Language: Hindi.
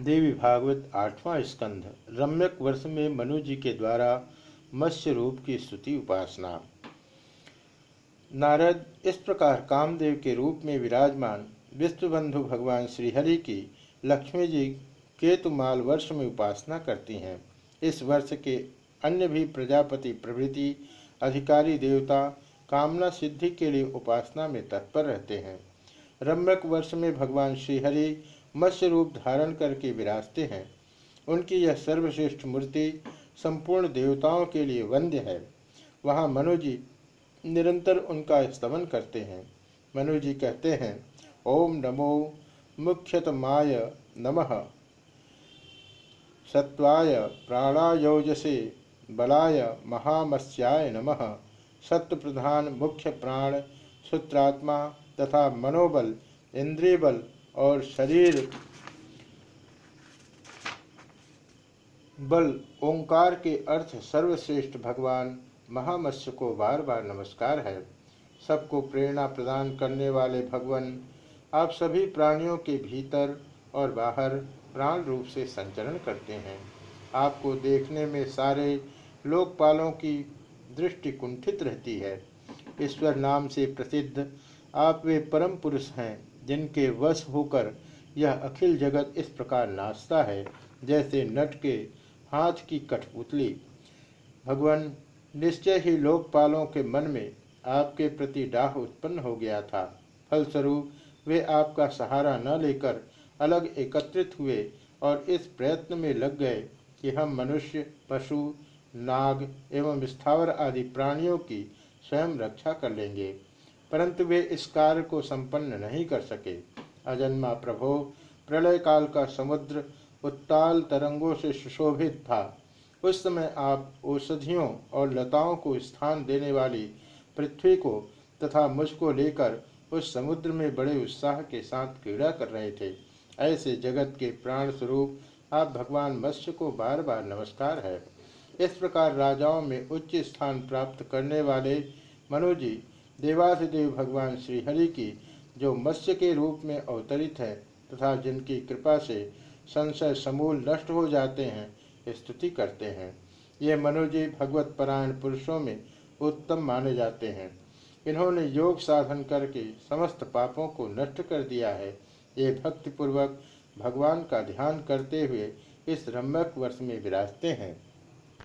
देवी भागवत आठवां स्कंध, रम्यक वर्ष में मनु जी के द्वारा मत्स्य रूप की स्तुति उपासना। नारद, इस प्रकार कामदेव के रूप में विराजमान विश्वबंधु भगवान श्रीहरि की लक्ष्मी जी केतुमाल वर्ष में उपासना करती हैं। इस वर्ष के अन्य भी प्रजापति प्रभृति, अधिकारी देवता, कामना सिद्धि के लिए उपासना में तत्पर रहते हैं। रम्यक वर्ष में भगवान श्रीहरि मत्स्य रूप धारण करके विराजते हैं। उनकी यह सर्वश्रेष्ठ मूर्ति संपूर्ण देवताओं के लिए वंद्य है। वहाँ मनुजी निरंतर उनका स्तमन करते हैं। मनुजी कहते हैं, ओम नमो मुख्यतमाय नमः। सत्वाय प्राणायोजसे बलाय महामस्याय नमः। सत्व प्रधान मुख्य प्राण, सूत्रात्मा तथा मनोबल इंद्रिय बल और शरीर बल ओंकार के अर्थ सर्वश्रेष्ठ भगवान महामत्स्य को बार बार नमस्कार है। सबको प्रेरणा प्रदान करने वाले भगवान, आप सभी प्राणियों के भीतर और बाहर प्राण रूप से संचरण करते हैं। आपको देखने में सारे लोकपालों की दृष्टि कुंठित रहती है। ईश्वर नाम से प्रसिद्ध आप वे परम पुरुष हैं। जिनके वश होकर यह अखिल जगत इस प्रकार नाचता है, जैसे नट के हाथ की कठपुतली भगवान, निश्चय ही लोकपालों के मन में आपके प्रति डाह उत्पन्न हो गया था। फलस्वरूप, वे आपका सहारा न लेकर अलग एकत्रित हुए और इस प्रयत्न में लग गए कि हम मनुष्य, पशु, नाग एवं स्थावर आदि प्राणियों की स्वयं रक्षा कर लेंगे। परंतु वे इस कार्य को संपन्न नहीं कर सके। अजन्मा प्रभो, प्रलय काल का समुद्र उत्ताल तरंगों से सुशोभित था। उस समय आप औषधियों और लताओं को स्थान देने वाली पृथ्वी को तथा मुझको लेकर उस समुद्र में बड़े उत्साह के साथ क्रीड़ा कर रहे थे। ऐसे जगत के प्राण स्वरूप आप भगवान मत्स्य को बार बार नमस्कार है। इस प्रकार राजाओं में उच्च स्थान प्राप्त करने वाले मनुजी देवाधिदेव भगवान श्रीहरि की, जो मत्स्य के रूप में अवतरित है तथा जिनकी कृपा से संशय समूल नष्ट हो जाते हैं, स्तुति करते हैं। ये मनोजी भगवत परायण पुरुषों में उत्तम माने जाते हैं। इन्होंने योग साधन करके समस्त पापों को नष्ट कर दिया है। ये भक्तिपूर्वक भगवान का ध्यान करते हुए इस रम्यक वर्ष में विराजते हैं।